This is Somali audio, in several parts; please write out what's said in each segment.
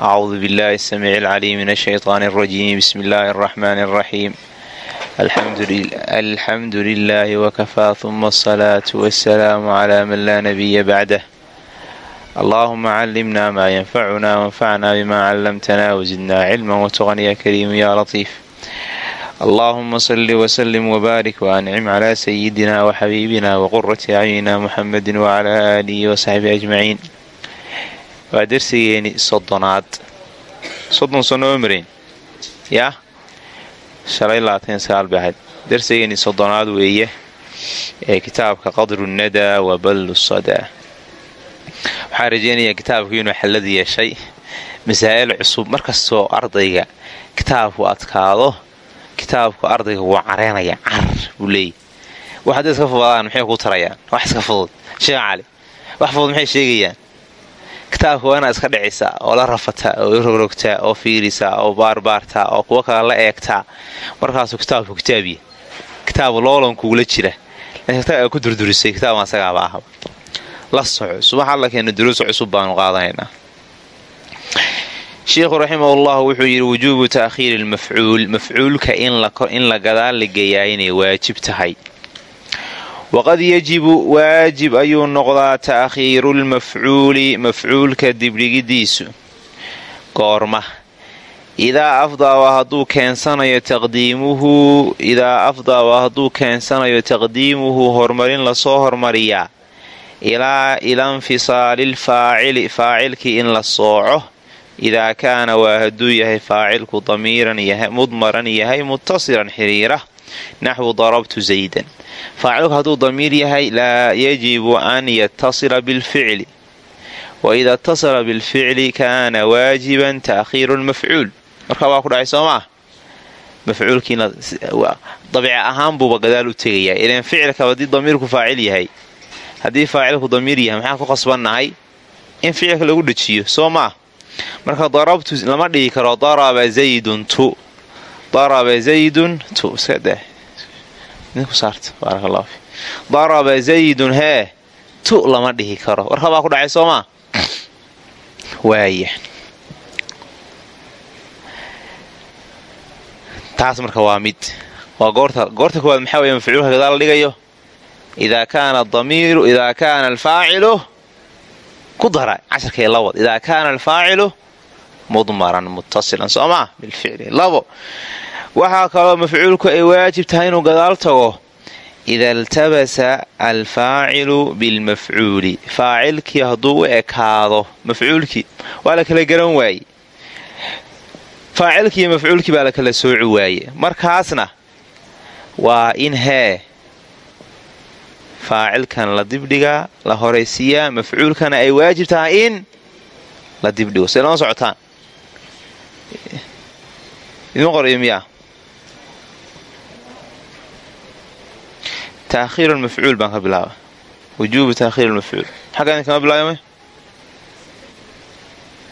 أعوذ بالله السميع العليم من الشيطان الرجيم بسم الله الرحمن الرحيم الحمد لله وكفى ثم الصلاة والسلام على من لا نبي بعده اللهم علمنا ما ينفعنا وانفعنا بما علمتنا وزدنا علما وتغني يا كريم يا لطيف اللهم صل وسلم وبارك وأنعم على سيدنا وحبيبنا وقرة أعيننا محمد وعلى آله وصحبه أجمعين waa darsigeeni soddonaad soddon sano oo marayn yaa shalay labaatan sagaal bay ahayd darsigeeni soddonaad weeye ee kitaabka qadru nadaa wa ballu sadaa waxaa rajeynayaa kitaabku inuu xallad yeeshay masaa'il cusub markastoo ardayga kitaabku adkaado kitaabku ardayga wuu careynaya car buu leeyahy wax hadday iska fudadaan maxay ku tarayaan wax iska fudud. Sheekh cali wax fudud maxay sheegayaan kitaabka waa inaad iska dhicisaa oo la rafataa oo rogrogtaa oo fiirisaa oo baarbaartaa oo kuwo kale la eegtaa markaasuu kitaabku kitaabiya kitaab loolankugula jira. Ku durdurisay kitaabkan asagaaba ahaba la soco. Subax alla keena duruus cusub baanu qaadanaynaa. Sheikhu raximahullah wuxuu yidhi wujuubu ta'khiiri lmafcuul mafcuulka in la gadaal la geeyaa inay waajib tahay waqad yajibu waajib ayuu noqdaa ta'khiiru lmafcuuli mafcuulka dibdhigidiisu goorma idaa afdaa hadduu keensanayo taqdiimuhu idaa afdaa hadduu keensanayo taqdiimuhu horumarin la soo hormariyaa ilaa ila infisaalilfaacili faacilkii in la sooco idaa kaana waa hadduu yahay faacilku damiiran mudmaran yahay muttasilan xiriira naxwu darabtu zaydan faacilku hadduu damiir yahay laa yajibu an yatasila bilficli. Wa ida itasala bilficli kaana waajiban ta'khiiru lmafcuul markaa waa ku dhacay soo maa mafcuulkiina dabiic ahaan buuba gadaal u tegayaa. Ilan ficilka haddii damiirku faacil yahay haddii faacilku damiir yahay maxaan ku qasbannahay? In ficilka lagu dhejiyo soo maa marka darabtu lama dhigi karo daraba zaydun tu daraba zaydun hee tu lama dhihi karo. Warkabaa ku dhacay soo maa waaya taas marka waa mid. Waa goorta goorta koowaad maxaa weeye mafcuulka gadaal la dhigayo? Idaa kaana damiiru idaa kaana alfaacilu ku dara casharkay lawad idaa kaana alfaacilu mudmaran muttasilan. Soo maa bilficli labo waxaa kaloo mafcuulku ay waajib tahay inuu gadaal tago. Ida iltabasa alfaacilu bilmafcuuli. Faacilkii hadduu u ekaado mafcuulkii waa la kala garan waaye faacilkii iyo mafcuulkii baa la kala sooci waaye markaasna waa in hee faacilkan la dibdhigaa la horaysiiyaa mafcuulkana ay waajib tahay in la dibdhigo. Say lama socotaan? Idin qorayo miyaa taakhiir mafcuul baan ka bilaaba wujuubu taakhiir mafcuul xagga idin kama bilaabamay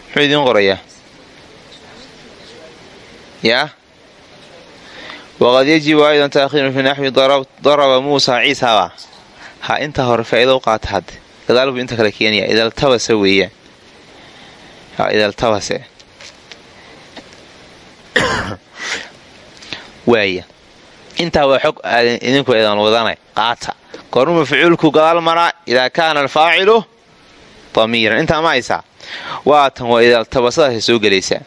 muxuu idiin qorayaa yaa waqad yajibu aydan taakhiirun fi naxwi daraba muusa ciisaba ha intaa hore faa'iida u qaata hadde gadaal buu inta kale keenaya idaltabase weeyaan idaltabase waaya intaa waa xog idinku eedan wadanay. Qaata. Goormu mafcuulku gadaal maraa idaa kaana alfaacilu damiiran intaa ma haysaa? Waatan waa idaaltabasadaasay soo gelaysaa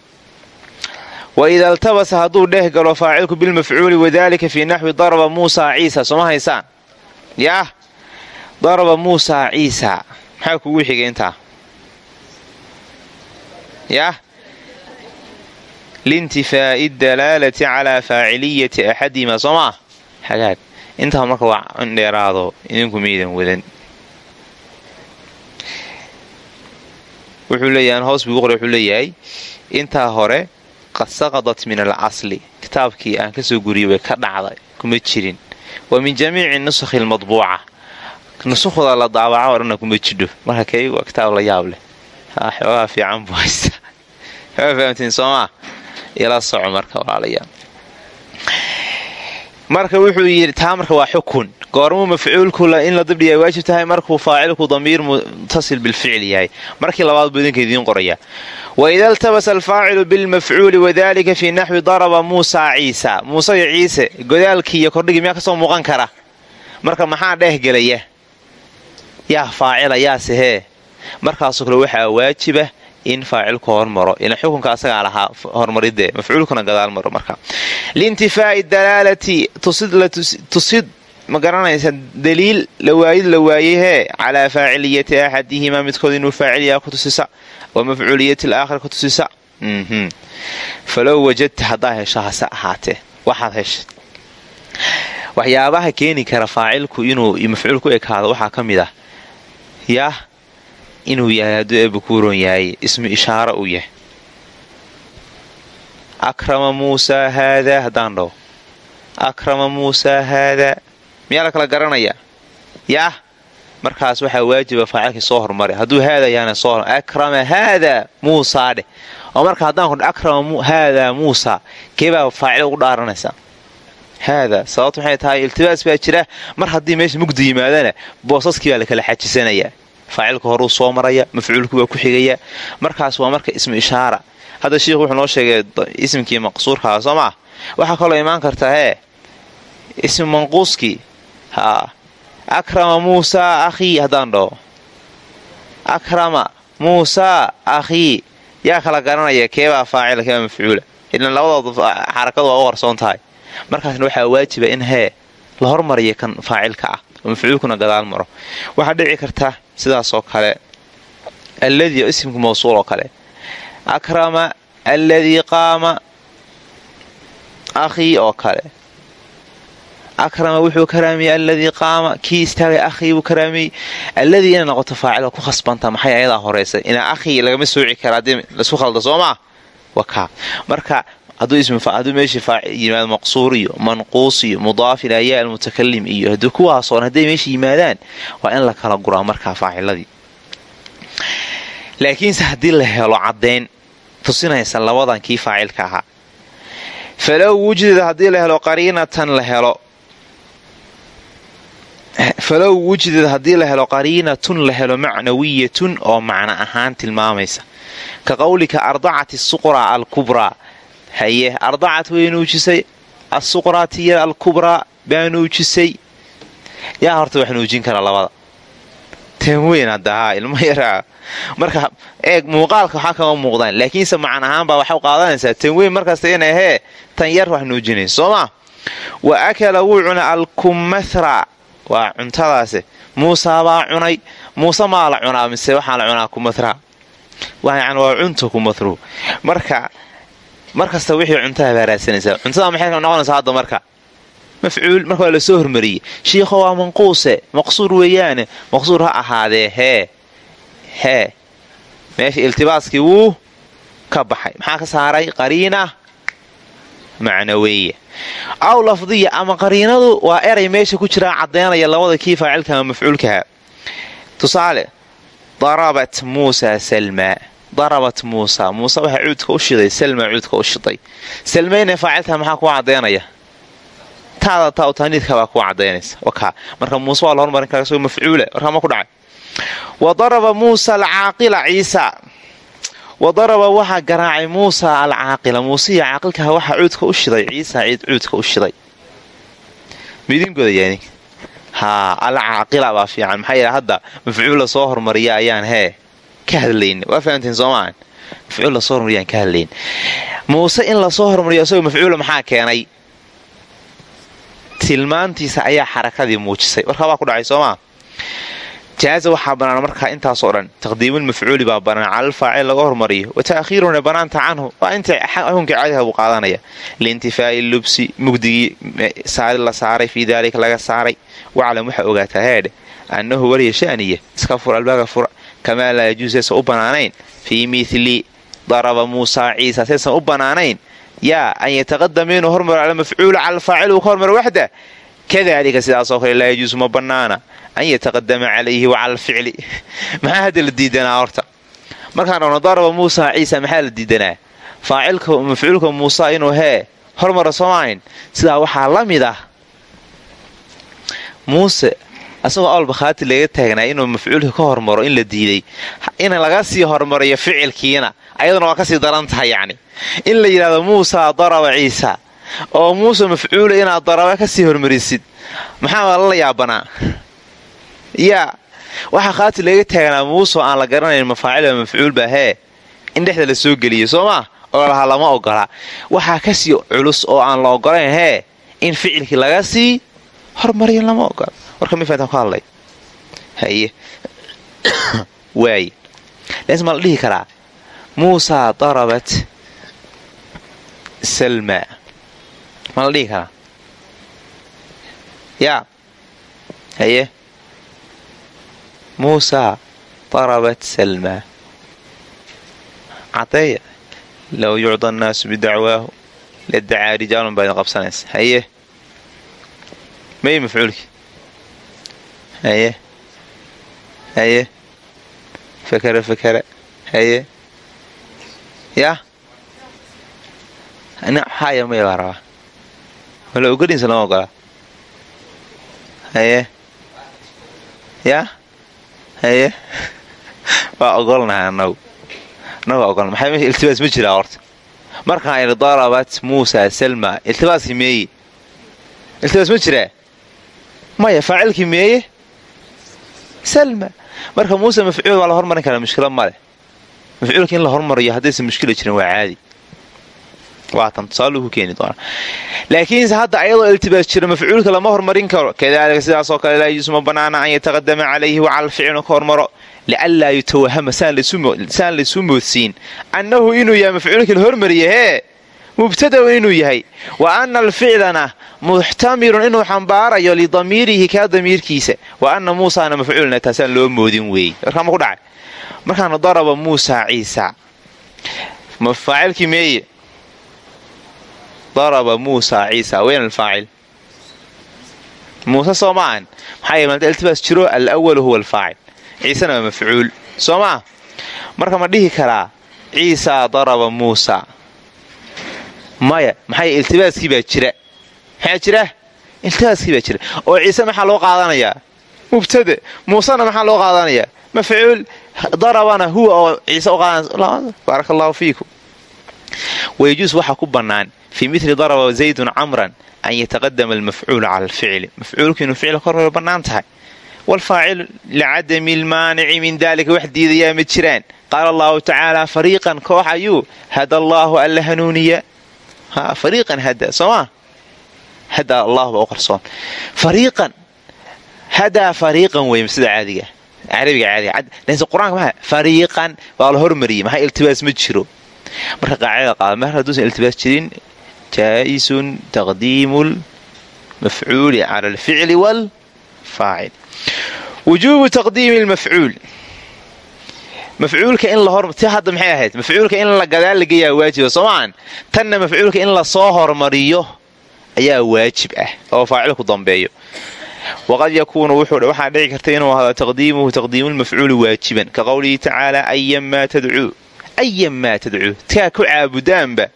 wa ida altabasa hadduu dheh galo faacilku bilmafcuuli wadaalika fii naxwi daraba muusaa ciisa. Sooma haysaan? Yaah daraba muusaa ciisa. Maxaa kugu xigay intaa? Yaah liintifaa'i dalaalati calaa faaciliyati axadihima soo maa hagaag intaa marka waa indheeraado idinku miidan wadan wuxuu leeyahay hoos buu qora wuxuu leeyahay intaa hore qad saqadat min alcasli kitaabkii aan ka soo guriyay way ka dhacday kuma jirin wa min jamiici nusakhi lmadbuuca nusukhda la daabaca o dhanna kuma jidho marka kaygu waa kitaab la yaab leh xoogaa fiican buu haystaa xoogaa fahamtiin soomaa ila soco marka walaalayaal marka wuxuu yidhi taa marka waa xukun. Goormuu mafcuulku in la dabdhiya waajib tahay markuu faacilku damiir mutasil bilficil yahay. Markii labaad buu idinka idiin qoraya waida iltabasa alfaacilu bilmafcuuli wadalika fii naxwi daraba muusa ciisa. Muuse iyo ciise godaalkii iyo kordhigii miyaa ka soo muuqan kara? Marka maxaa dheehgelaya yaa faacila yaase hee markaasoo kale waxaa waajiba in faacilku hormaro ila xukunka asagaa lahaa hormaridee mafcuulkuna gadaal maro marka. Liintifaa'i dalaalati tusid ma garanaysa daliil lawaayid la waayehee calaa faaciliyati axadihimaa midkood inuu faaciliyaa ku tusisa wa mafcuuliyati alaakhar ku tusisa. Falow wajadta haddaa hesho hase ahaatee waxaad heshay. Waxyaabaha keeni kara faacilku inuu mafcuul ekaado waxaa ka mid ah yaah inuu yahay hadduu eebakuuron yahay ismu ishaara uu yahay. Akrama muusaa haadaa haddaan dhaho. Akrama muusaa haadaa miyaa la kala garanayaa? Yaah markaas waxaa waajiba faacilkii soo hormari hadduu haada yaana soo akrama haadaa muusaa dheh. Oo marka haddaan kudh akrama haadaa muusaa keebaa faacil ugu dhaaranaysaa haada. Sababta maxay tahay? Iltibaas baa jira. Mar haddii meesha mugdi yimaadana boosaskii baa la kala xajisanayaa faacilka horuu soo maraya mafcuulku waa ku xigaya. Markaas waa marka ismu ishaara. Hadda shiikhu wuxuu noo sheegay ismkii maqsuurkaa soo maa waxaa kaloo imaan karta hee ismu manquuskii akrama muusaa akhii haddaan dhaho. Akrama muusaa akhii yaa kala garanaya keebaa faacila mafcuula ilan labadooda xarakadu waa u qarsoon tahay. Markaasna waxaa waajiba in hee la hormariya kan faacilka ah oo mafcuulkuna gadaal maro. Waxaa dhici karta sidaasoo kale alladii ismka mawsuul oo kale. Akrama alladii qaama akhii oo kale. Akrama wuxuu karaamiyey alladii qaama kii istaagay akhii buu karaamiyey. Alladii inay noqoto faacil ku khasbanta maxay ayadaa horeysa inaa akhii lagama sooci kara haddii la isku khalda soo maa wakaa marka hadduu meeshii yimaado maqsuur iyo manquus iyo mudaaf ilaa yaa almutakalim iyo haddii kuwaasoon hadday meesha yimaadaan waa in la kala guraa markaa faaciladii laakiinse haddii la helo caddayn tusinaysa labadan kii faacilka ahaa. Falow wujida haddii la helo qariinatan la helo. Falow wujidad haddii la helo qariinatun la helo macnawiyatun oo macno ahaan tilmaamaysa. Ka qowlika ardacati suqraa alkubraa haye ardacat way nuujisay asuqraa tiyar alkubraa baa nuujisay yaa horta wax nuujin kara labada. Tan weyn hadahaa ilmo yaraa marka eeg muuqaalka waxaa kama muuqdaan laakiinse macan ahaanbaa waxay qaadanaysaa tan weyn markasta inay hee tan yar wax nuujinaysa soo maa wa akala wuu cuna alkumathra waa cuntadaasi. Muusaa baa cunay muuse maa la cunaa mise waxaa la cunaa kumathra waa cunta kumathru marka markasta wixii cuntaha baa raadsanaysaa. Cuntada maxay noqonaysaa hadda marka? Mafcuul marka waa la soo hormariyey. Shiikho waa manquuse maqsuur weeyaane maqsuur ha ahaadee hee hee meesha iltibaaskii wuu ka baxay. Maxaa ka saaray? Qariina macnaweeye. Aw lafdiya ama qariinadu waa eray meesha ku jiraa caddaynaya labada kii faacilka ama mafcuulkaha tusaale darabat muusa salmaa darabat muusa. Muuse waxaa cuudka u shiday salma cuudka u shiday. Salmayna faacilta maxaa kuu caddaynaya taada taa taaniidkabaa kuu cadaynaysa marka muuse waa la hormarin karaa isagoo mafcuula warkama ku dhacay. Wa daraba muusa alcaaqila ciisa. Wa daraba waxaa garaacay muusa alcaaqila. Muuse iyo caaqilkaha waxaa cuudka u shiday. Ciisa ciid cuudka u shiday. Midin godayaani haa alcaaqila baa fiican. Maxaa hadda mafcuula soo hormariya ayaan hee ka hadlayn waa fahamteen soomaahan mafcuul la soo hormariya ayaan ka hadlayn muuse in la soo hormariyo isagoo mafcuula maxaa keenay? Tilmaantiisa ayaa xarakadii muujisay. Warkaa baa ku dhacay soomaa jaaza waxaa bannaan markaa intaasoo dhan. Taqdiimulmafcuuli baa bannaan calal faacil laga hormariyo. Wa ta'khiiruna bannaanta canhu. Waa inta xukunkii caadiha buu qaadanaya. Liintifaa'i lubsi mugdigii saari la saaray fii daalika laga saaray. Waclam waxaa ogaataa heedhe annahu waliya sha'niya. Iska fur albaaga fura kamaa laa yajuus saysan u bannaanayn fii mithli daraba muusaa ciisa saysan u bannaanayn yaa an yataqadama inuu hormaro almafcuulu cala alfaacil uu ka hormaro waxda kadalika sidaasoo kale laa yajuusu ma bannaana an yataqadama calayhi wa cala alficli maxaa hadda la diidanaa horta markaan dhahno daraba muusa ciisa maxaa la diidanaa faacilka mafcuulka muusa inuu hee hormaro soomaayn sidaa waxaa la mid ah muuse asagoo awlbakhaati laga taagnaa inuu mafcuulka ka hormaro in la diiday in laga sii hormariyo ficilkiina ayaduna waa ka sii daran tahay yacni. In la yidhahdo muusa daraba ciisa oo muuse mafcuula inaad daraba ka sii hormarisid maxaa lala yaabanaa? Yaa waxaa khaati laga taagnaa muusoo aan la garanayn mafaacil mafcuulba hee? In dhexda la soo geliyo soo maa oo lama ogola. Waxaa ka sii culus oo aan la ogolayn hee? In ficilkii laga sii hormariyo lama ogola warka mifaatan ku hadlay haye waaye laas ma la dhihi karaa muusaa darabat salma ma la dhihi karaa yaa haye muusaa darabat salma cadeeya low yucda annaasu bidacwaahu ladacaa rijaalun baa idin qabsanaysa haye may mafcuulki haye. Haye. Fakara fakara haye. Yaa xaaya maya baa rabaa wala ogoliinsa lama ogolaa haye. Yaa haye. Waa ogolnahay anagu anagu ogolna maxay meesha iltibaas ma jiraa horta? Markaan idhi darabat muusa salma iltibaaskii meeye iltibaas ma jiraa maya faacilkii meeye salma marka muuse mafcuul waa la hormarin karaa mushkila maleh mafcuulka in la hormariyo haddaysan mushkila jirin waa caadi. Waatan tusaaluu ku keeni doonaa. Laakiinse hadda ayadoo iltibaas jira mafcuulka lama hormarin karo. Kadalika sidaasoo kale laa yusma banaana an yataqadama calayhi wacala alficlu ka hormaro. Lianlaa yutawahama saan laysu moodsiin. Annahu inuu yahay mafcuulka la hee mubtadaun inuu yahay. Wa ana alficlana muxtamirun inuu xambaarayo lidamiirihi kaa damiirkiisa. Wa ana muusaana mafcuulna taasaan loo moodin weeye warkaama ku dhacay? Markaana daraba muusa ciisa. Faacilkii meeye? Daraba muusa ciisa. Weyn alfaacil muuse soo maahan maxaa yeel maanta iltibaas jiro alawalu huwa alfaacil. Ciisena waa mafcuul. Soo maa marka ma dhihi karaa ciisaa daraba muusa maya maxaa iltibaaskii baa jira? Maxaa jira? Iltibaaskii baa jira. Oo ciise maxaa loo qaadanayaa? Mubtade muusena maxaa loo qaadanayaa? Mafcuul. Darabana huwa oo ciise baaraka allahu fiikum. Wayajuus waxaa ku bannaan. Fii mili daraba zaydun camran an yataqadama almafcuulu cala alficli. Mafcuulku inuu ficil kor bannaan tahay. Waalfaacilu licadami almaanici min dalika wax diidayaa ma jiraan. Qaala allahu tacaala fariiqan koox ayuu hada allaahu alla hanuuniya fariiqan hada soomaa hadaa allah baa u qarsoon. Fariiqan hadaa fariiqan wey sida caadiga carabiga caadiga laakiin qur'aanka maa fariiqan waa la hormariyey maxaa iltibaas ma jiro. Marka qaacidada qaada mar hadduusan iltibaas jirin jaa'isun taqdiimu lmafcuuli cala alficli waalfaacil wujuubu taqdiimi lmafcuul mafcuulka in ti hadda maxay ahayd mafcuulka in la gadaal lagayaa waajiba tanna mafcuulka in la soo hormariyo ayaa waajib ah oo faacilku dambeeyo waqad yakuunu waxaa dhici karta inuu ahado taqdiimuhu taqdiimu lmafcuuli waajiban ka qowlihi tacaala ayanmaa tadcuu ayanmaa tadcuu taa ku caabudaanba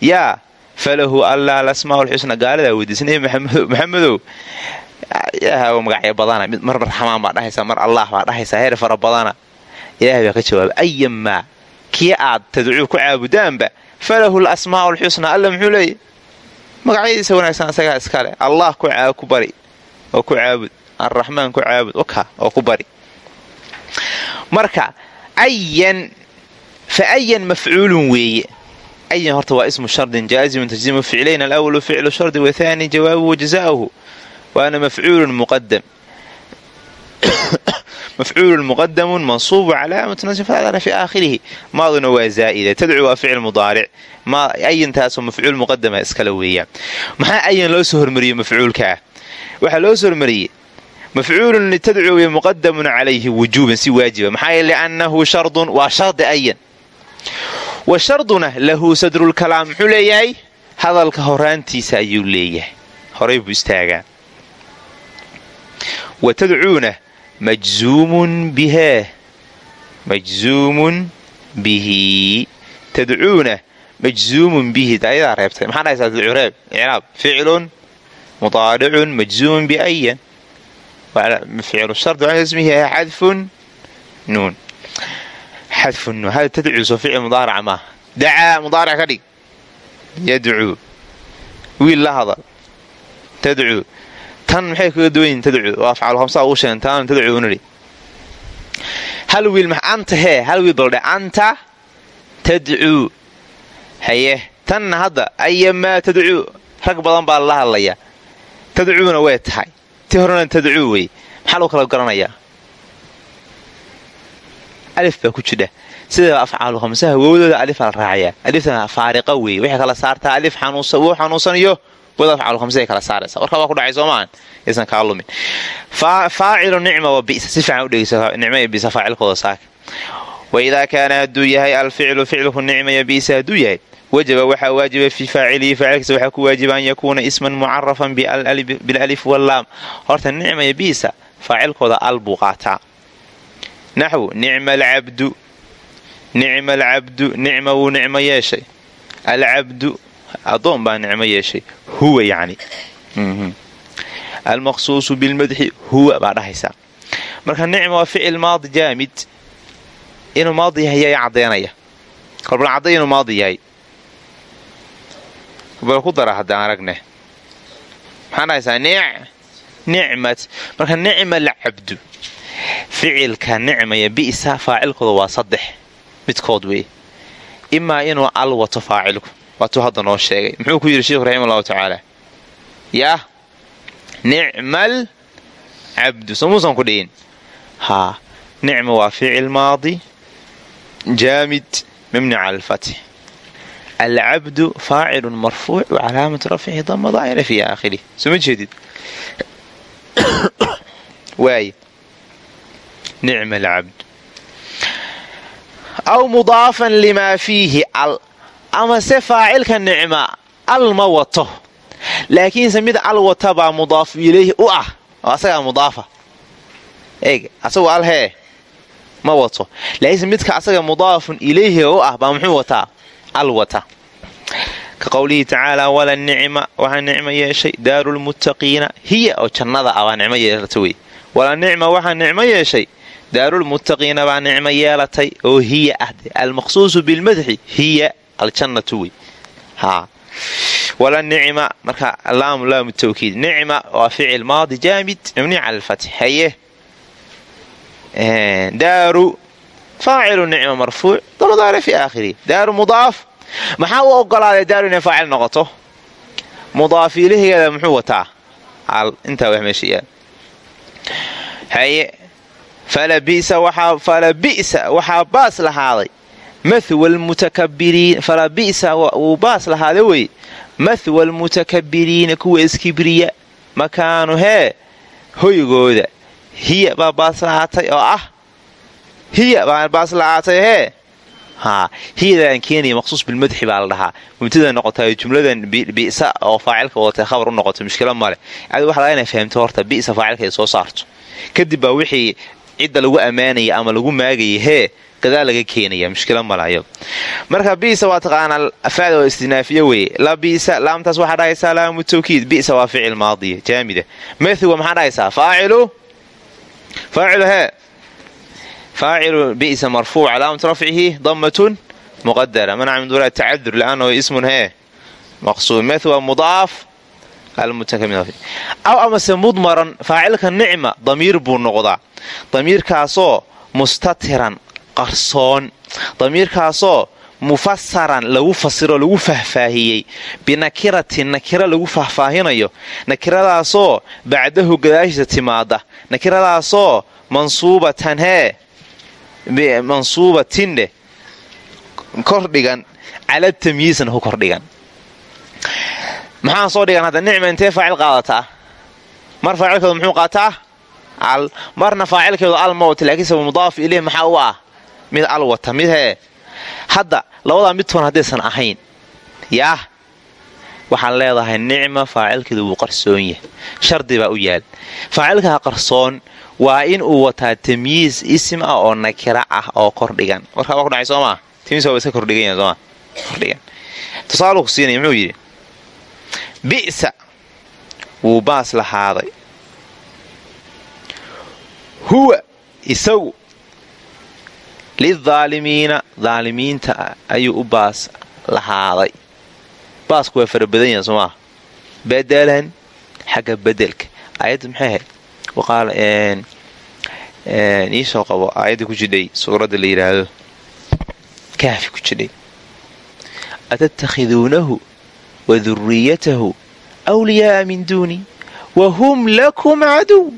yaa falahu allaa lasmaa lxusna gaaladaa weydiisa nebi maxamedow magacyo badana mid mar marxamaan baa dhahaysaa mar allah baa dhahaysaa heer fara badana ilahay baa ka jawaaba ayanmaa kii aad tadcuu ku caabudaanba falahu lasmaa lxusna alla muxuu leeya magacyadiisa wanaagsan isagaa iskale allah ku bari oo ku caabud. Arraxmaan ku caabud waka oo ku bari. Marka ayan fa ayan mafcuulun weeye. Ayan horta waa ismu shardin jaazimun tajzimu ficlayn alawalu ficlu shardi wathani jawaabuhu wajaza'uhu waana mafcuulun muqadam mansuubu calaamatu nasbi facala fi aakhirihi maaduna waa zaa'ida tadcu waa ficil mudaaric ayantaasoo mafcuul muqadama iskale weeyaan maxaa ayan loo soo hormariyey mafcuulkaa waxaa loo soo hormariyey mafcuulun litadcu wey muqadamun calayhi wujuuban si waajiba maxaa yeele liannahu shardun waa shardi ayan wa sharduna lahu sadrulkalaam muxuu leeyahay hadalka horaantiisa ayuu leeyahay majzuumun bihee majzuumun bihi. Tadcuuna majzuumun bihi. Ayadaa reebtay. Maxaa dhahaysaa reeb? Icraab ficlun mudaaricun majzuumun biayan ficlu shardi waa ismihi yahay. Xadfun nuun. Xadfun nuun. Hada tadcuu soo ficil mudaaraca maaha dacaa mudaarac ka dhig. Yadcuu wiil la hadal. Tadcuu tan maxay kaga duwan yihiin tadcuu oo afcaal hamsaa ugu sheegen taan tadcuu nidhi hal wiil anta hee? Hal wiil baldhe anta tadcuu haye tanna hadda ayamaa tadcuu rag badan baa lala hadlayaa tadcuuna way tahay. Ti horena tadcuu wey. Maxaa lagu kala garanayaa alif baa ku jidha sida afcaalu hamsaha wowdooda alifaa la raacayaa. Aliftana faariqa weeye waxay kala saartaa alif xanuunsaniyo hamsahay kala saaraysa warkaa waa ku dhacay soomaan. Aysan kaa lumin. Faacilu nicma wa bisa. Si fiican u dhegeysa nicma iyo bisa waidaa kaana hadduu yahay alficlu ficluhu nicma iyo bisa yahay wajaba waxaa waajiba fii faacilihi faacilkiisa waxaa ku waajiba an yakuuna isman mucarafan bilalif wallaam horta nicma bisa faacilkooda al buu qaataa. Naxwu nicma alcabdu nicma alcabdu nicma wuu nicmo yeeshay. Alcabdu adoon baa nicmo yeeshay huwa yacni almaqsuusu bilmadxi huwa baa dhahaysaa marka nicma waa ficil maadi jaamid inuu maadi yahay yaa caddeynaya kolbal cadday inuu maadi yahay bal ku dara haddaan aragne maxaan dhahaysaa nicmat marka nicma alcabdu ficilka nicmaya bi'sa faacilkooda waa saddex midkood wey imaa inuu al wato waatuu hadda noo sheegay muxuu ku yidhi sheikhu raxima allahu tacaala yaah nicmal cabdu soo muusan ku dhihin haa nicma waa ficil maadi. Jaamid mabni cala alcabdu faacilun marfuuc wa calaamatu rafcihi dama daa'ira fii aakhirih soo jeedid waay nicma alcabd aw mudaafan limaa fiihi al amase faacilka nicma al ma wato. Laakiinse mid al wata baa mudaafu ilayhi u ah oo asagaa mudaafa. Eeg asagu al hee ma wato. Midka asaga mudaafun ilayhi u ah baa muxuu wataa? Al wata. Ka qowlihi tacaala wala nicma waxaa nicmo yeeshay daaru lmuttaqiina hiya oo jannada ah baa nicmo yeelata wey wala nicma waxaa nicmo yeeshay daarulmuttaqiina baa nicmo yeelatay oo hiya ah almaqsuusu bilmadxi hiya aljannatu wey wala nicma marka laamu laamu tawkiid. Nicma waa ficil maadi jaamid mabni cala alfatx haye. Daaru faacilu nicma marfuuc daldaare fi aakhirihi daaru mudaaf maxaa u ogolaaday daaru inay faacil noqoto? Mudaaf muxuu wataa? Al intaa wax meesha yaal. Haye falabi'sa waxaa baas lahaaday falabi'sa wuu baas lahaaday wey mathwa almutakabiriina kuwa iskibriya makaanu hee hoygooda hiya baa baas lahaatay oo ah hiya baa baas lahaatay hee hiyadaan keenaya maqsuus bilmadxi baa la dhahaa mubtada noqota jumladan bisa oo faacilka wadatay khabar u noqoto mushkila male adi waxa laga ina fahamto horta bisa faacilka soo saarto kadib baa wixii cidda lagu ammaanaya ama lagu maagaya hee gadaa laga keenaya mushkila malayo marka bisa waa taqaanaa afaad oo istinaafiye weye la bisa laamtaas waxaa dhahaysaa laamu tawkiid. Bisa waa ficil maadiya jaamida mathwa maxaa dhahaysaa? Faacilu? Faacilu hee faacilu bisa marfuuc calaamatu rafcihi damatun muqadara manaca min duraa tacadur liannahu ismun hee maqsuud. Mathwa mudaaf aw amase mudmaran faacilka nicma damiir buu noqdaa. Damiirkaasoo mustatiran qarsoon. Damiirkaasoo mufasaran lagu fasiro lagu fahfaahiyey. Binakiratin nakira lagu fahfaahinayo. Nakiradaasoo bacdahu gadaashiisa timaada nakiradaasoo mansuubatan hee mansuubatindheh kordhigan cala tamyiisna ku kordhigan maxaan soo dhigan hadda nicma intee faacil qaadataa? Mar faacilkeedu muxuu qaataa? Al marna faacilkeedu al ma wata laakiinse mudaaf ileyh maxaa u ah? Mid al wata mid hee. Hadda labadaa midtoon haddaysan ahayn. Yaah. Waxaan leedahay nicma faacilkeedu wuu qarsoon yahay. Shardi baa u yaal. Faacilkaa qarsoon waa in uu wataa tamyiis isim ah oo nakira ah oo kordhigan. Warkaa waa ku dhacay soomaa tamiis waa iska kordhigan sooma kordhigan tusaaluu ku siinaya muxuu yidhi bi'sa. Wuu baas lahaaday huwa isagu. Lidaalimiina daalimiinta ayuu u baas lahaaday baasku waa fara badan yaha soomaa badalan xagga bedelka aayadda maxay ahayd? Waqaal iisoo qabo. Aayadda ku jidhay suuradda la yidhaahdo kaafi ku jidhay. Atattakhiduunahu wa duriyatahu wliyaaa min duuni wa hum lakum caduw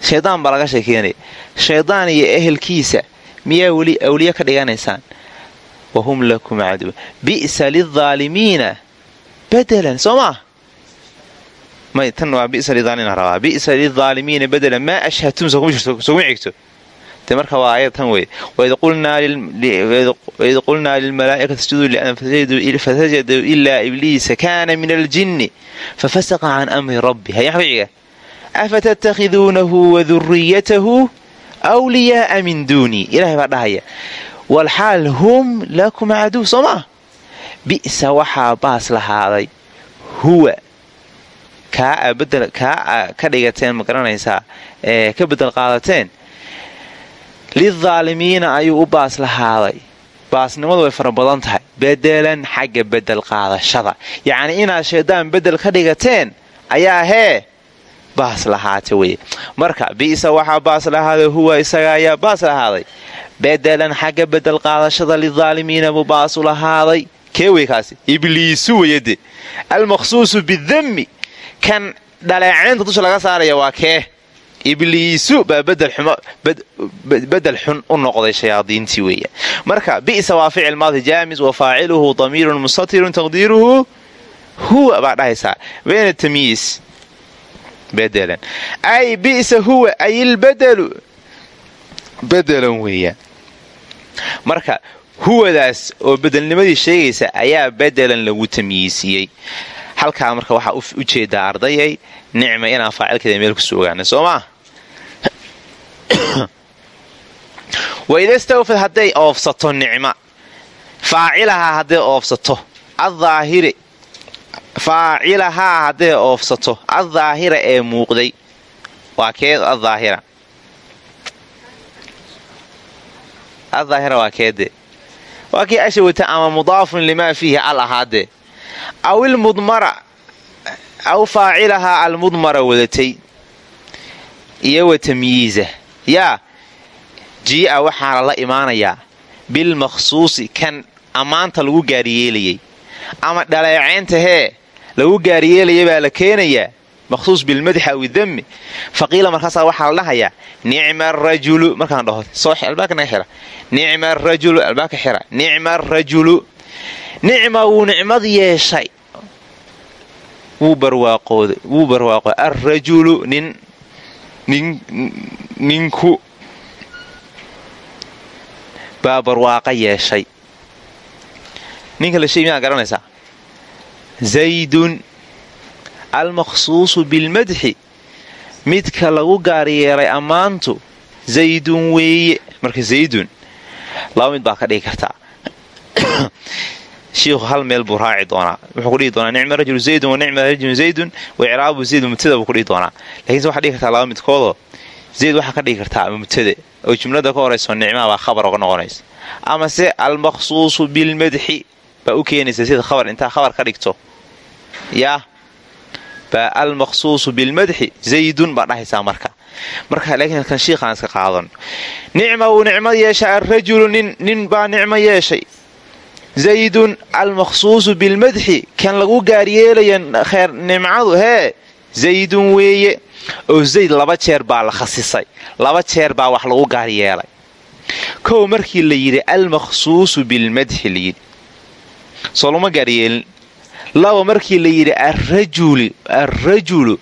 shaydaan baa laga sheekeynaya shaydaan iyo ehelkiisa miyaa weli awliye ka dhiganaysaan wa hum lakum caduw bi'sa lilaalimiina badalan soo maa tan waa bisa lidaalimiina rabaa bi'sa lilaalimiina badalan maa ashhadtum soguma de marka waa ayad tan wey waid qulnaa lilmalaa'ikati isjuduu liadam fasajaduu ilaa ibliisa kaana min aljinni fafasaqa can amri rabbi hayaxwiciga afatattakhiduunahu waduriyatahu wliyaaa min duunii ilahay baa dhahaya walxaal hum lakum caduw soo maa bi'sa waxaa baas lahaaday huwa kaa ka dhigateen ma garanaysaa ee ka bedel qaadateen lidaalimiina ayuu u baas lahaaday. Baasnimadu way fara badan tahay. Bedelan xagga bedel qaadashada. Yacnii inaad shaydaan bedel ka dhigateen ayaa hee baas lahaata weye marka bi'sa waxaa baas lahaaday huwa isaga ayaa baas lahaaday. Bedelan xagga bedel qaadashada lidaalimiina buu baasu lahaaday. Kee wey kaasi? Ibliisu weyade almaqsuusu bidammi. Kan dhaleecaynta dusha laga saaraya waa kee ibliisu baa bedel xun u noqday shayaadiintii weeya marka bi'sa waa ficil maadi jaamis wa faaciluhu damiirun mustatirun taqdiiruhu huwa baa dhahaysaa. Bayna tamyiis bedelan ay bi'sa huwa ay ilbadelu bedelan weeyaan marka huwadaas oo bedelnimadii sheegaysa ayaa bedelan lagu tamyiisiyey halkaa marka waxaa u jeedaa ardayay nicma inaan faacilkeeda meel ku soo ogaana soo maa waidastawfad hadday oofsato nicma. Faacilahaa hadday oofsato. Addaahiri faacilahaa hadday oofsato. Addaahira ee muuqday. Waa keed adaahira addaahira waa keede waa kii ashawata ama mudaafun limaa fiihi al ahaadee aw ilmudmara. Aw faacilahaa almudmara wadatay. Iyo wa tamyiiza yaa jii'a waxaana la imaanayaa bilmakhsuusi kan ammaanta lagu gaariyeelayay ama dhaleecaynta hee lagu gaariyeelaya baa la keenayaa makhsuus bilmadxi aw idammi faqiila markaasaa waxaa la dhahayaa nicma arajulu markaan dhaho albaabka naga xira. Nicma arajulu albaabka xira. Nicma arajulu nicma wuu nicmad yeeshay. Wuu barwaaqooday wuu barwaaqooday arrajulu nin ninku baa barwaaqa yeeshay. Ninka la sheey miyaa garanaysaa? Zaydun almaqsuusu bilmadxi. Midka lagu gaar yeelay ammaantu zaydun weeye. Marka zaydun laba mid baa ka dhigi kartaa shiikhu hal meel buu raaci doonaa. Wuxuu kudhihi doonaa nicma rajulu zaydun wa nicma rajulu zaydun wa icraabu zayd mubtada buu kudhihi doonaa. Lakiinse waxaa dhigi kartaa laba midkoodoo zayd waxaa ka dhigi kartaa mubtade oo jumlada ka horayso nicmaha baa khabar oga noqonaysa. Ama se bilmadxi baa u keenaysa sida khabar intaa khabar ka dhigto. Yaa baa almaqsuusu bilmadxi zaydun baa dhahaysaa marka. Marka laakiin kan shiikhaan iska qaadan. Nicma wuu nicmad yeeshay arrajulu nin baa nicmo yeeshay zaydun almaqsuusu bilmadxi kan lagu gaaryeelaya kheer nimcadu hee zaydun weeye. Oo zayd laba jeer baa la khasisay. Laba jeer baa wax lagu gaaryeelay kow markii la yidhi almaqsuusu bilmadxi layidhi soo lama gaaryeelin laba markii la yidhi arrajulu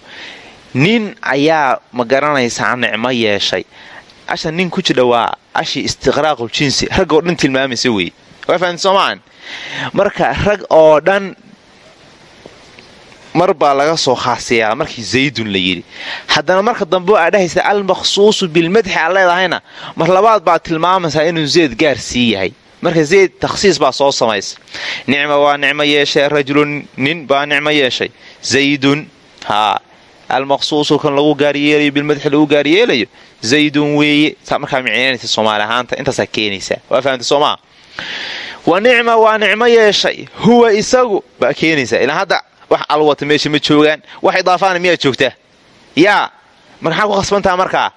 nin ayaa ma garanaysaa nicmo yeeshay. Asha nin ku jidha waa ashii istiqraaqul jinsi. Tilmaamaysa weye soomaan marka rag oo dhan mar baa laga soo khaasiyaa markii zaydun la yidhi. Haddana marka dambe aa dhahaysa almaqsuusu bilmadxi aad leedahayna mar labaad baad tilmaamaysaa inuu zayd gaar sii yahay. Marka zayd takhsiis baa soo samaysa nicma waa nicmo yeeshay rajulun nin baa nicmo yeeshay. Zaydun haa almaqsuusu kan lagu gaaryeelayo bilmadxi lagu gaaryeelayo zaydun weeye markaa micnaynaysa soomaali ahaanta intaasaa keenaysaa. Waa fahamta soomaa wa nicma waa nicmo yeeshay. Huwa isagu. Baa keenaysaa. Ilaa hadda wax alwata meesha ma joogaan. Wax idaafaana miyaa joogtaa yaa mar maxaa ku khasbantaha markaa?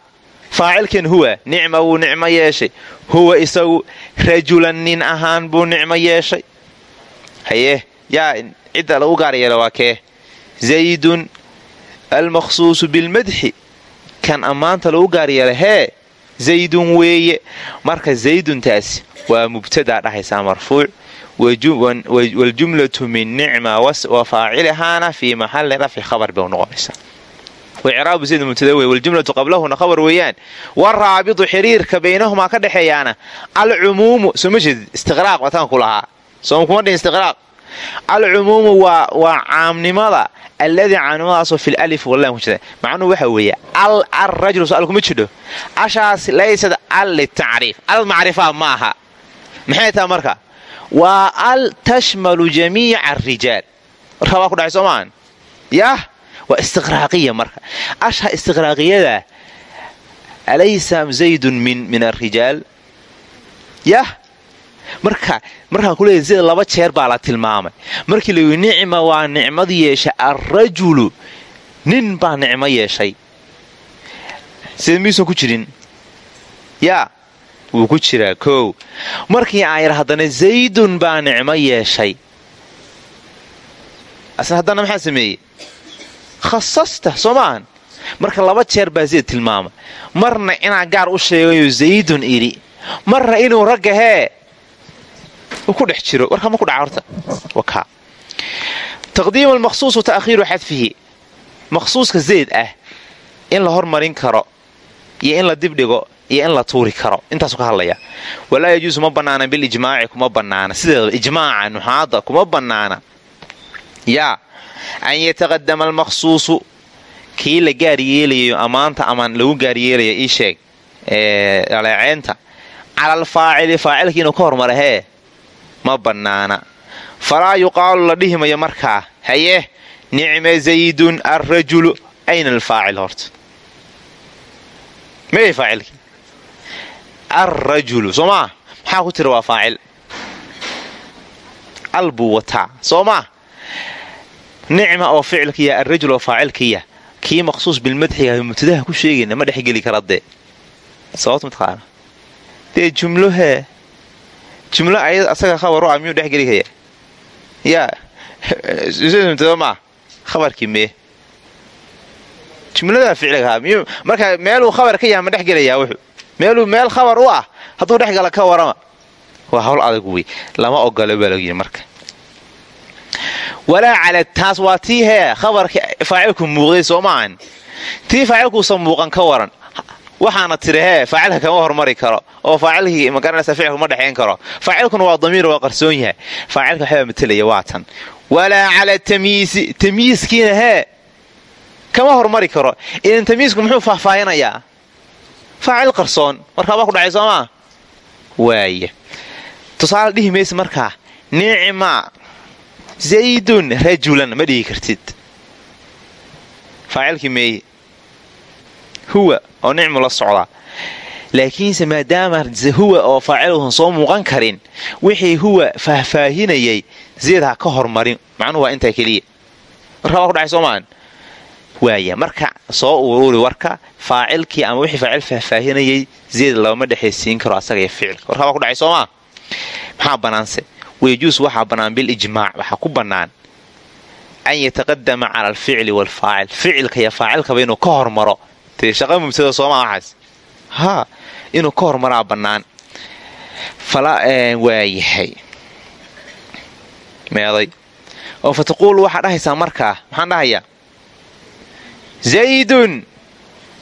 Faacilkan huwa. Nicma wuu nicmo yeeshay. Huwa isagu. Rajulan nin ahaan buu nicmo yeeshay. Haye. Yaa cidda lagu gaar yeela waa kee. Zaydun almaqsuusu bilmadxi kan ammaanta lagu gaar yeela hee zaydun weeye. Marka zayduntaasi waa mubtadaa dhahaysaa marfuuc. Waljumlatu min nicma wa faacilihaana fii maxalli rafci khabar bay noqonaysaa. Wicraabu zayd mubtada wey waljumlatu qablahuna khabar weeyaan. Waraabitu xiriirka baynahumaa ka dhexeeyaana. Alcumuumu soo ma jeedid istiqraaq wataan ku lahaa. Kuma dhihin istiqraaq alcumuumu waa caamnimada alladii caamnimadaasoo fil alif wallam ku jira. Macnuhu waxa weeye al arrajulu so al kuma jidho ashaas laysad al litacriif. Al macrifaa ma maxay tahay marka? Waa al tashmalu jamiica arijaal waa ku dhacay soomaan yah waa istiqraaqiya marka. Asha istiqraaqiyada alaysa zaydun min arijaal yah marka markaan kuleeya sida laba jeer baa la tilmaamay. Markii la yidhi nicma waa nicmad yeesha alrajulu nin baa nicmo yeeshay. Sida miisan ku jirin? Yaa wuu ku jiraa kow. Markii aan yar haddana zaydun baa nicmo yeeshay. Asna haddana maxaa sameeyey? Khasasta soo maahan marka laba jeer baa zayd tilmaama marna inaan gaar u sheegayo zaydun idhi marna inuu ragga hee ku dhex jiro. Warkaa ma ku dhaca horta. Taqdiimu almaqsuus ta'khiiru xadfihi. Maqsuuska zayd ah in la hormarin karo iyo in la dibdhigo iyo in la tuuri karo. Intaasuu ka hadlaya. Walaa yajuusu ma bannaana bilijmaaci kuma bannaana. Sideedaba ijmaaca nuxaada kuma bannaana. Yaa an yataqadama almaqsuusu kii la gaar yeelayo ammaanta amaan lagu gaar yeelaya ii sheeg dhaleeceynta cala alfaacili faacilkii inuu ka hormara hee ma bannaana. Falaa yuqaalu la dhihi mayo markaa haye nicma zaydun alrajulu ayna alfaacil horta? Maya faacilkii alrajulu soo maa maxaa ku tira waa faacil? Al buu wataa soo maa nicma oo ficilkiya alrajul oo faacilkiya kii maqsuus bilmadxiga mubtadaha ku sheegayna ma dhexgeli kara dee? Sababta mataqaana dee jumlo hee jumlo ayad asaga khabar u ah miyuu dhexgeli kaya yaa maa khabarkii mee jumladaa ficligahaa miyuu marka meeluu khabar ka yaha ma dhexgelayaa wuxuu meeluu meel khabar u ah hadduu dhexgala ka warama waa hawl adag wey lama ogolo baa marka walaa cala taas waa tii hee muuqday soo maahan tii faacilkuusan muuqan ka waran waxaana tiri hee faacilka kama hormari karo. Oo faacilkii magaranaysa ficilku ma dhexayn karo. Faacilkuna waa damiir waa qarsoon yahay. Faacilka waxbaa matelaya waa tan. Walaa cala tamyiisi tamyiiskiina hee kama hormari karo. Idan tamyiisku muxuu faahfaahinayaa faacil qarsoon. Markaabaa ku dhacay soo maa waaya tusaale dhihi maysa markaa nicma zaydun rajulan ma dhihi kartid. Faacilkii meeye huwa oo nicmu la socdaa laakiinse maadaama huwa oo faaciluusan soo muuqan karin wixii huwa faahfaahinayay zayd ha ka hormarin macnuhu waa intaa keliya. Markaa waa ku dhacay soomaan waaya marka soo uruuri warka faacilkii ama wixii faacil faahfaahinayay zayd looma dhexaysiin karo asaga iyo ficilka. Warkaa ku dhacay soomaa maxaa bannaanse wayajuus waxaa bannaan bilijmaac waxaa ku bannaan an yataqadama cala alficli waalfaacil ficilka iyo faacilkaba inuu ka hormaro dee shaqa mubtada sooma waxaas inuu ka hormaraa bannaan. Waayahay. Meeday oo fa taquulu waxaa dhahaysaa markaa. Maxaan dhahayaa? Zaydun.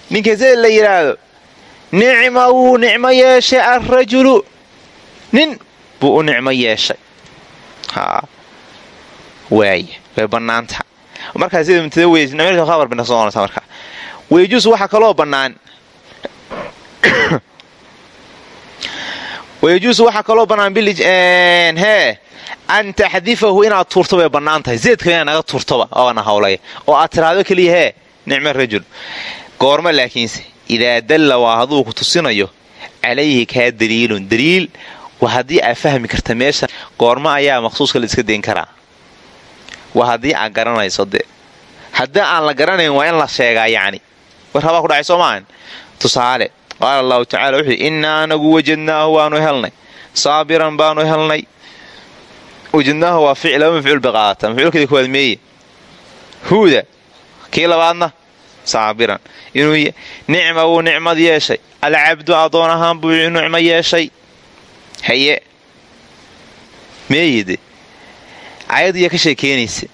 Ninka zayd la yidhaahdo nicma wuu nicmo yeeshay alrajulu nin buu u nicmo yeeshay. Waaya way bannaanta. Markaa sida mubtada weysnimada khabar bay soo noqonaysaa markaa wayjuus waxaa kaloo bannaan. Wayajuus waxaa kaloo bannaan hee an taxdifahu inaad tuurto bay bannaan tahay. Zeedka inaad naga tuurtoba oona hawlaya. Oo aad tiraahdo keliya hee nicma rajul. Goorma laakiinse idaa dalla waa hadduu ku tusinayo calayhi kaa daliilun. Daliil waa haddii aa fahmi karta meesha goorma ayaa maqsuuska la iska dayn karaa. Waa haddii aad garanayso dee. Haddii aan la garanayn waa in la sheegaa yacni war habaa ku dhacay soo tusaale qaala allahu tacala wuxuu innaa anagu wajadnaahu waanu helnay. Saabiran baanu helnay. Wajadnaahu waa ficil laba mafcuul bay qaadataa. Mafcuulkeeda kuwaad huuda kii labaadna? Saabiran. Inuu nicma wuu nicmad yeeshay. Alcabdu adoon ahaan buu nicmo yeeshay. Haye. Meeyide ayaddu yaa ka sheekeynaysa.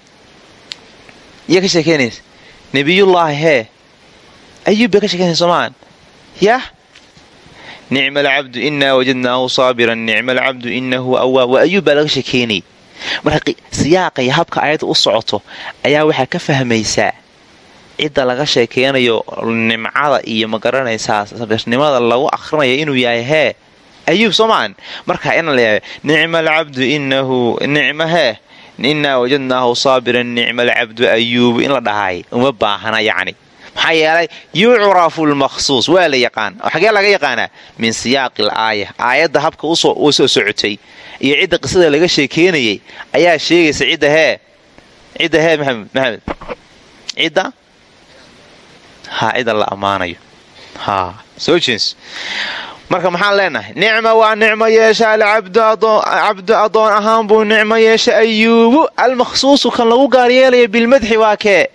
Yaa ka sheekeynaysa. Nebiyullaahi hee ayuub bay ka sheekeynaysa soomaan yah nicma alcabdu inaa wajadnaahu saabiran nicma alcabdu inahu awaab waa ayuub baa laga sheekeynayay marka siyaaqa iyo habka ayadda u socoto ayaa waxaa ka fahmaysaa cidda laga sheekeynayo nimcada iyo ma garanaysaa sabirnimada lagu akrinaya inuu yahay hee ayuub soo maan marka ina layahay nicma alcabdu inahu nicma hee innaa wajadnaahu saabiran nicma alcabdu ayuubu in la dhahay uma baahana yacni maxaa yeelay yucrafu lmaqsuus waa la yaqaan. Xagee laga yaqaanaa min siyaaqi l aaya aayadda habka u soo socotay iyo cidda qisada laga sheekeynayay ayaa sheegaysa cidda hee cidda hee maxamed maxamed cidda? Ha cidda la ammaanayo ha soo jeens marka maxaan leenahay nicma waa nicmo yeesha alcabdu adoon ahaan buu nicmo yeesha ayuubu almaqsuusu kan lagu gaar yeelaya bilmadxi waa kee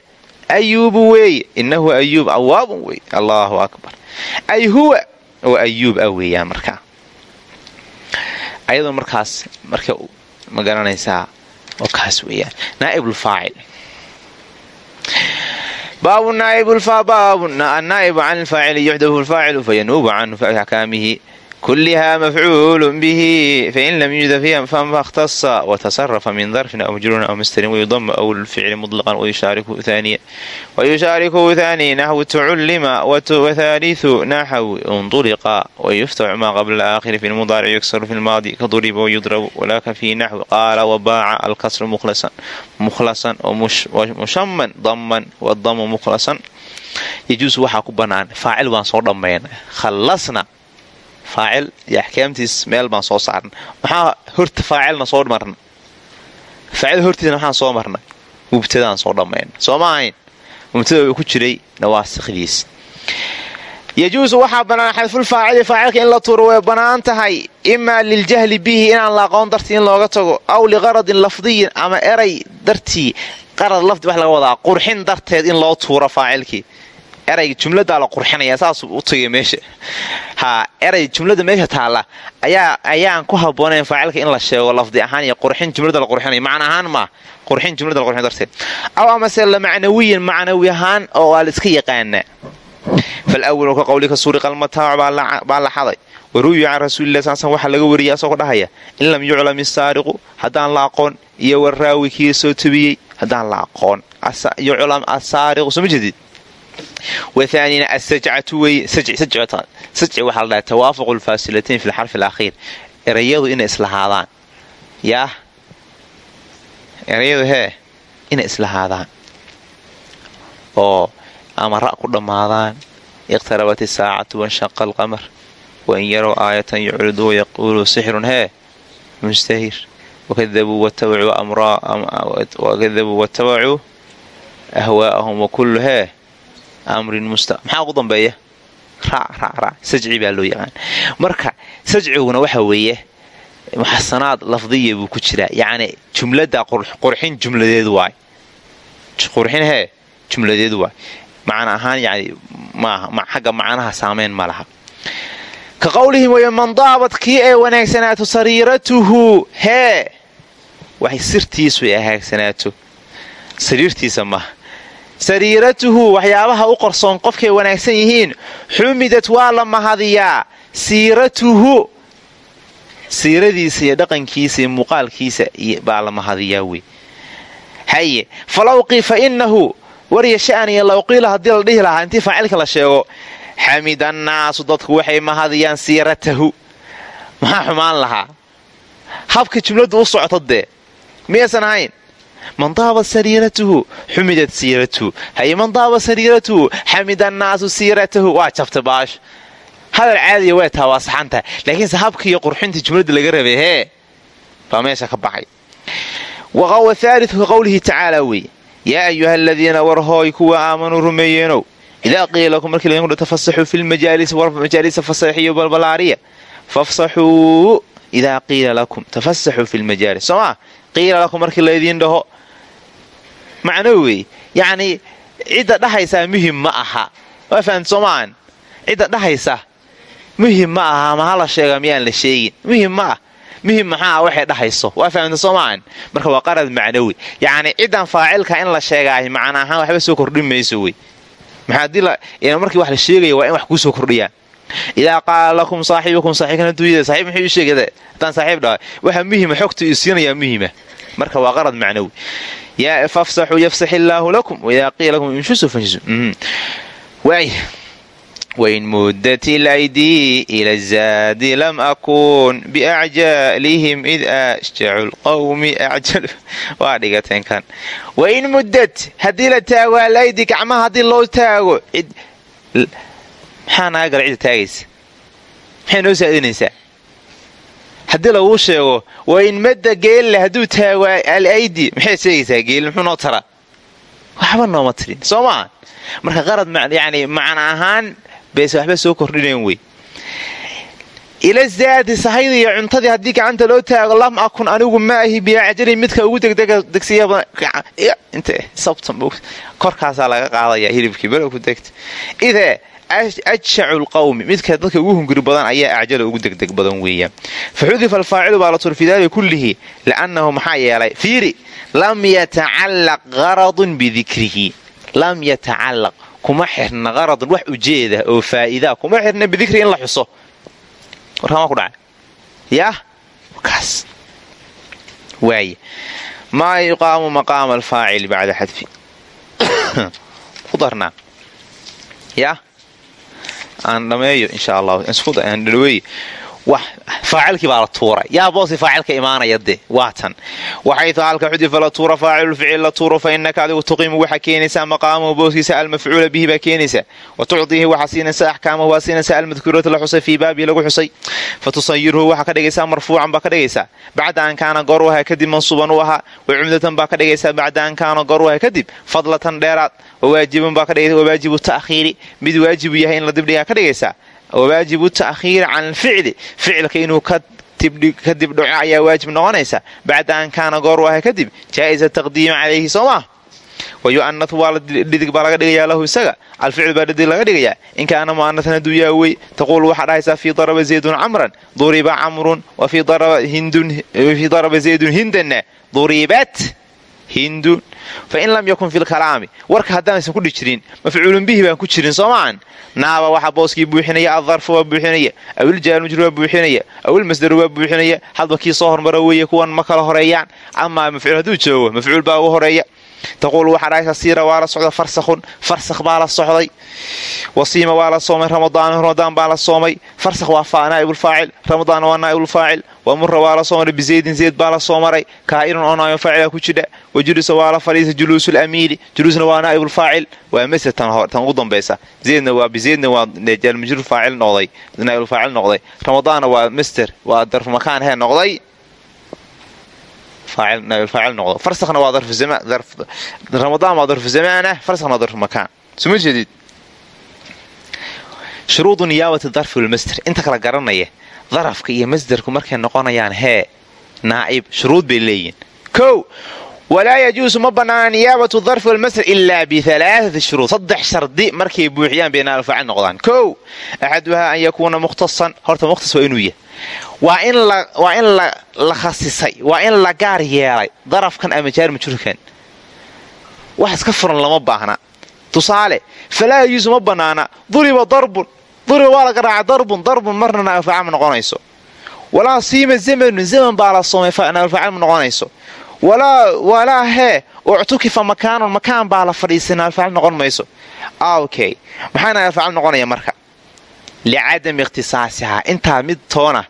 ayuubu weeye inahu ayuub awaabun wey allaahu akbar. Ay huwa oo ayuub ah weeyaan markaa ayadoo markaas marka ma garanaysaa oo kaas weeyaan naa'iblfaacil baabu naa'ibu can lfaacili yuxdafu lfaacilu fayanuubu canhu fi axkaamihi kuliha mafcuulu bihi fain lam yujda fiiha fama اhtasa watasarafa min darfin aw majruurin aw masterin wayudama aw lficli muطlaqan wayushaariku haani naxwu tucullima wathaaliثu naxw unطuliqa wayuftacu maa qabla aakhiri fi lmudaaric yuksaru fi lmaadi kaduriba wayudrabu walaka fi naxwi qaala wabaaca alkasru mukhlasan mushaman daman wadamu mukhlasan yajuusu waxaa ku banaan faacil baan soo dhammayna khallasna faacil iyo axkaamtiis meel baan soo saarna maxaa horta faacilna soo marna faacil hortiisna waxaan soo marnay? Mubtadaan soo dhammayna soo ma ahayn? Mubtada ku jiray nawaasikdiis yajuusu waxaa bannaan xadfulfaacili faacilka in la tuuro way bannaan tahay imaa liljahli bihi inaan la aqoon dartii in looga tago aw liqaradin lafdiyin ama eray dartii qarad lafdi wax laga wadaa qurxin darteed in loo tuuro faacilkii erayga jumladaa la qurxinaya saasuu u tagay meesha. Ha eray jumlada meesha taalla ayaa ayaan ku habboonayn faacilka in la sheego lafdi ahaan iyo qurxin jumlada la qurxinayo macna ahaan maa qurxin jumlada la qurxin darteed. Aw amase la macnawiyan macnawi ahaan oo waa la iska yaqaanaa falawal ka qawlika suuriqa almataac baa la xaday. Waru'yu can rasuulilah sal sl waxaa laga wariyay asagoo dhahaya in lam yuclam isaariqu haddaan la aqoon iyo waraawi kii soo tabiyey haddaan la aqoon yuclam asaariqu soo ma jeedid wathaanina asajcatu weye sajci waxaa la dhahay tawaafuqu lfaasilatain fi lxarfi alakhiir erayadu inay islahaadaan yaah erayadu hee inay islahaadaan oo ama ra' ku dhammaadaan iqtarabat isaacatu wanshaqa alqamar wain yarow aayatan yucridu wayaquuluu sixrun hee mustahir wakadabuu watabacuu ahwaa'ahum wakullu hee maxaa dambeeya? Sajci baa loo yaqaan. Marka sajciguna waxa weeye muxasanaad lafdiya buu ku jiraa. Yacni jumlada qurxin jumladeed waay. Qurxin hee jumladeed waay. Macna ahaan yani maaha xagga macnaha saamayn ma laha. Ka qowlihim wey man daabad kii ay wanaagsanaato sariiratuhu. Hee waxay sirtiisu ay hagaagsanaato sariirtiisa maaha sariiratuhu waxyaabaha u qorsoon qofkay wanaagsan yihiin xumidad waa la mahadiyaa. Siiratuhu siiradiisa iyo dhaqankiisa iyo muuqaalkiisa baa la mahadiyaa wey. Haye falawqi fa inahu warya sha'niya lawqiila haddii la dhihi lahaa intii faacilka la sheego xamida annaasu dadku waxay mahadiyaan siiratahu maxaa xumaan lahaa? Habka jumladdu u socto dee miyaysan ahayn man daaba sariiratuhu xumidad siiratuhu haye man daaba sariiratuhu xamida annaasu siiratahu waa jabta baash hadal caadiya way taha waa saxantaha laakiinse habkiiyo qurxinta jumladda laga rabay hee baa meesha ka baxay wahaaliu qowlihi tacaala weeye yaa ayuha aladiina warhooy kuwa aamanuu rumeeyeenow idaa qiila lakum markii laydinku tafasaxuu fi lmajaalisi war majaalisa fasaxiyo balbalaariya fafsaxuu idaa qiila lakum tafasaxuu fi lmajaalis soo maa qiila lakum markii laydiin dhaho macno weeye yacnii cidda dhahaysaa muhiim ma aha. Waa maahan cidda dhahaysa muhiim ma aha ama hala sheega miyaan la sheegin. Muhim ma ah muhiim maxaa waxay dhahayso. Waa fahamta soo maahan marka waa qarad macnawi. Yacni ciddan faacilka in la sheegaayo macna ahaan waxba soo kordhin mayso wey. Markii wax la sheegaya waa in wax kuu soo kordhiyaan. Idaa qaala lakum saaxibukum saaxiibkan adduunyada saxiib muxuu ii sheegada haddaan saaxiib dhaha waxa muhima xogta ii muhima marka waa qarad macnawi. Yaa fafsaxuu yafsax illaahu lakum waidaa qiila lakum inshusu fanshusu waay wain muddat ilaydii ila zaadi lam akuun biacjalihim id ashjacu lqawmi acjal waa dhigateen kan wain muddad haddii la taago alaydi gacmaha haddii loo taago maxaa naga gala cidda taagaysa? Maxay noo saadinaysaa haddii laguu sheego wain madda geelle hadduu taago alaydi. Maxay sheegaysaa geelle muxuu noo taraa? Waxba nooma tirin. Soo maa marka qarad yani macna ahaan bayse waxba soo kordhinayn wey. Ila zaadi sahayda iyo cuntadii haddii gacanta loo taago lam akun anigu ma ahi biacjalin midka ugu degdegkorkaasaa laga qaadaya hilibkii belo ku degta ajshacu lqawmi midka dadka ugu hunguri badan ayaa acjala ugu degdeg badan weeyaan fa xudifa alfaacilu baa la tur kullihi liannahu maxaa yeelay fiiri lam yatacallaq qaradun bidikrihi lam yatacallaq kuma xirna qaradun wax ujeeda oo faa'iidaa kuma xirna bidikri in la xuso warkamaa ku dhacay yaah kaas waaya maa yuqaamu maqaama alfaacili bacda xadfi ku darnaa yaa aan dhameeyo insha allah. Aan dhaweeye wax faacilkii baa la tuuray. Yaa boosi faacilka imaanaya de waa tan. Waxaytu halka xudifa la tuura faacilulficil la tuuro fa innaka adigu tuqiimu waxaa keenaysaa maqaamahu booskiisa almafcuula bihi baa keenaysaa wa tucdiihi waxaa siinaysa axkaamahu waa siinaysaa almadkuurata la xusay fii baabihi lagu xusay. Fa tusayirhu waxaa ka dhigaysaa marfuucan baa ka dhigaysaa bacda an kaana goor u ahaa kadib mansuuban u ahaa. Wa cumdatan baa ka dhigaysaa bacda an kaana goor u ahaa kadib fadlatan dheeraad. Wawaajiban baa ka dhigaysa wawaajibu ta'khiiri. Mid waajibu yahay in la dibdhigaa ka dhigaysaa wawaajibu ta'khiiri can alficli ficilka inuu ka dibdhaco ayaa waajib noqonaysa. Bacda an kaana goor u ahaa kadib jaa'isa taqdiimi calayhi soo maa wayu'anatu waa dhidig baa laga dhigayaa lahu isaga. Alficlu baa dhidig laga dhigayaa. In kaana mu'anatan hadduu yaawey taquul waxaa dhahaysaa fii daraba zaydun camran duriba camrun wa fii daraba zaydun hindanna duribat hindun fain lam yakun fi lkalaami warka haddaanaysan ku dhi jirin mafcuulun bihi baan ku jirin soo maan naaba waxaa booskii buuxinaya adarfu waa buuxinaya awiljaarmujru waa buuxinaya awilmasdaru waa buuxinaya hadba kii soo hormara weeye kuwan ma kala horeeyaan amaa mafcuul hadduu joogo mafcuul baa ugu horreeya taquul waxaa dhahaysa siira waa la socda farsakhun farsakh baa la socday wasiima waa la soomay ramadaan ramadaan baa la soomay farsakh waa naa'ibulfaacil ramadaan waa naa'ibulfaacil wamura waa la soo maray bizaydin zayd baa la soo maray kaa'irun oo faacila ku jidha wajulusa waa la fadhiisa juluusul amiiri juluusna waa naa'ibulfaacil waa masjid tan ugu dambaysa zaydna waa bizaydna waa jaalmajruur faacil noqday naa'ibulfaacil noqday ramadaanna waa master waa darfu makaan hee noqday farsakhna waa ramadaan waa darfu zamaanah farsakhna waa makaan suma jeedid shuruudu niyaabati darfi walmasder inta kala garanaya darafka iyo masderku markay noqonayaan hee naa'ib shuruud bay leeyihiin kow walaa yajuusu ma bannaana niyaabatu darfi walmasder ilaa bialaaati shuruud. Saddex shardi markay buuxiyaan bay naalfaacil noqdaan. Kow axaduhaa an yakuuna mukhtasan horta mukhtas waa inuu yahay. Waa in la khasisay waa in la gaar yeelay darafkan ama jaarmajurkan wax iska furan lama baahna. Tusaale falaa yajuusu ma bannaana duriba darbun duriba waa laga raaca darbun darbun marna naalfaaca ma noqonayso. Walaa siima zamanun zaman baa la soomay naalfaaca ma noqonayso. Walaa hee uctukifa makaanun makaan baa la fadhiisay naalfaacal noqon mayso. Okay. Maxaa naalfaacal noqonaya marka? Licadami ikhtisaasihaa intaa mid toona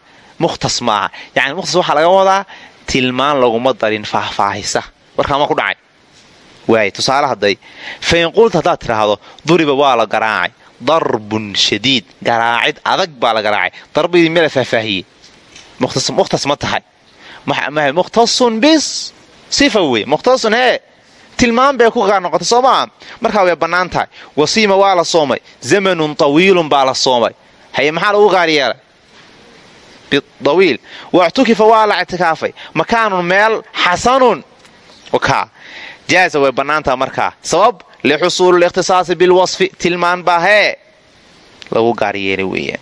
mukhtas maaha yani mukhtas waxaa laga wadaa tilmaan laguma darin faahfaahisa. Warkaama ku dhacay? Waay tusaale hadday. Fain qulta haddaad tidhaahdo duriba waa la garaacay darbun shadiid garaacid adag baa la garaacay. Darbidii mela faahfaahiyey mukhtas ma tahay. Mukhtasun bis. Sifa mukhtasun hee. Tilmaan bay ku qaar noqotay soo maa markaa way bannaan tahay. Wasiima waa la soomay. Zamanun tawiilun baa la soomay. Haye maxaa lagu qaar yeelay? Bidawiil wactukifa waa la ictikaafay. Makaanun meel xasanun. Jaaza way bannaantaha markaa. Sabab lixusuuli likhtisaasi bilwasfi tilmaan baa hee lagu gaar yeelay weeyaan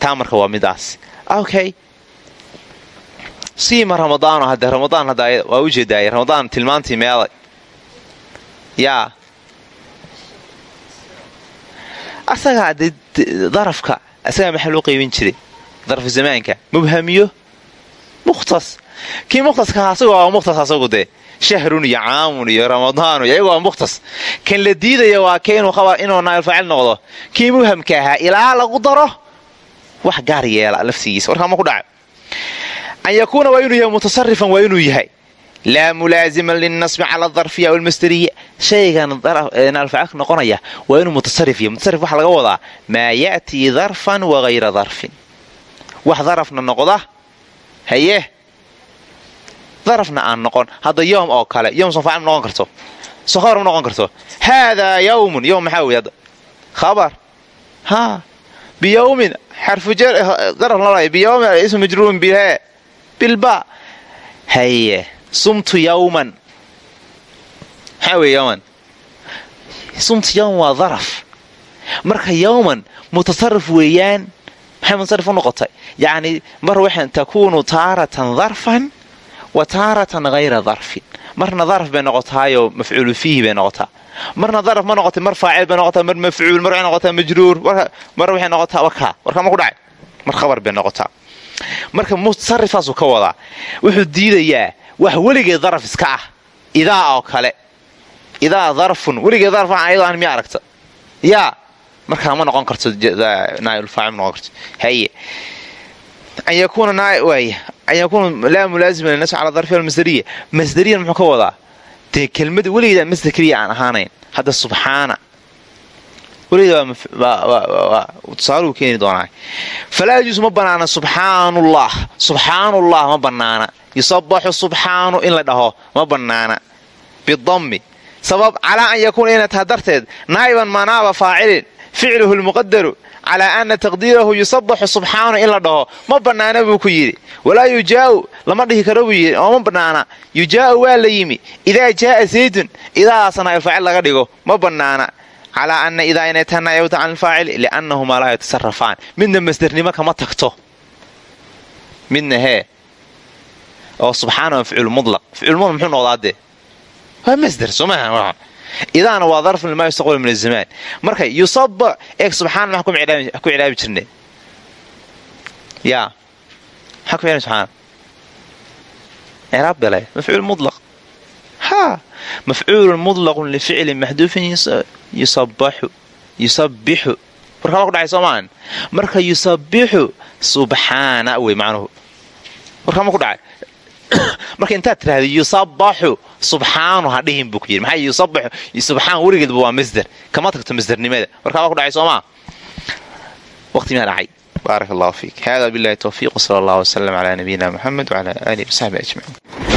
taa marka waa midaas okay siima ramadaano hadde ramadaan waa u jeedaay ramadaan tilmaantii meeday yaa asagaa de darafka asagaa maxaa loo qaybin jiray darfu zamaanka mubhamiyo mukhtas kii mukhtaska asagu waa mukhtas asagu dee shahrun iyo caamun iyo ramadaanu iyagu waa mukhtas. Kan la diidaya waa ke inuu naailfaacil noqdo? Kii mubhamka ahaa? Ilaa lagu daro? Wax gaar yeela laftigiisa warkaama ku dhaca. An yakuuna waa inuu yahay mutasarifan waa inuu yahay laa mulaaziman linnasbi cala adarfiya walmasderiya shaygan naalfaacilka noqonaya waa inuu mutasarif yahay. Mutasarif waxaa laga wadaa maa ya'tii darfan wagayra darfin wax darafna noqda haye darafna aan noqon. Hadda yowm oo kale yowm sofaacil ma noqon karto. Ma noqon karto. Haadaa yawmun yowm maxaa wey khabar. Ha. Biyowmin xarfudaraf lama biyowmin ismu majruurin bilhee bilba. Haye sumtu yawman. Maxaa wey sumtu yawman waa daraf. Marka yowman mutasarif weeyaan maxay mutasarif noqotay? Yacni mar waxaan takuunu taaratan darfan wa taaratan hayra darfin marna daraf bay noqotaayoo mafcuulu fiihi bay noqotaa marna daraf ma noqota mar faacil bay noqotaa mar mafcuul mar waxay noqotaa majruur mar waxay noqotaa wakaa warkaa ma ku dhacay mar khabar bay noqotaa marka mutasarifaasuu ka wadaa wuxuu diidayaa wax weligeed daraf iska ah idaa oo kale idaa darfun weligeed daraf ayadoo aan miya aragta yaa markaa ma noqon karto naailfaacil ma noqon karto haye an yakuuna waay an yakuuna laa mulaazima linasb cala darfi almasderiya masderiyan muxuu ka wadaa dee kelmada weligeeda masder keliya aan ahaanayn hadda subxaana weligeeda tusaaluu keeni doonaa falaa yajuusu ma banaana subxaanullah subxaanullah ma banaana yusabaxu subxaanu in la dhaho ma banaana bidammi sabab calaa an yakuuna inay taha darteed naa'iban manaaba faacilin ficluhu lmuqadaru calaa ana taqdiirahu yusabaxu subxaanu in la dhaho. Ma bannaana buu ku yidhi. Walaa yujaa'u lama dhihi karo buu yidhi. Oo bannaana. Yujaa'u waa la yimi. Idaa jaa'a saydun idaadaasa naa'ilfaacil laga dhigo. Ma bannaana. Calaa ana idaa inay taha naa'ibata can ilfaacil liannahumaa laa yatasarafaan midna masdernimo kama tagto. Midna hee. Oo subxaana waa ficul mudlaq ficul mudlaq muxuu noqdaa dee waa masder soomaha idaana waa darfun limaa yustaqbal min azamaan marka yusaba eeg subxaana maxaa ku cilaabi jirne. Yaa maxaa ku subxaana ciraab bale mafcuul mudlaq haa mafcuulun mudlaqun lificlin maxduufin yusabaxu yusabixu warkaa waa ku dhacay soomaan marka yusabixu subxaana wey macnuhu warkaa ma ku dhacay marka intaad tirahda yusabaxu subxaanu ha dhihin buu ku yidhi. Maxaa yusabaxu subxaan weligeedba waa masder. Kama tagto masdernimada. Warkaa waa ku dhacay soomaa waqti maa dhacay. Baarak allahu fiik hada billahi towfiiq wsala allah wslam calaa nabiyina muxamed wcala aalihi wasaxbi ajmaciin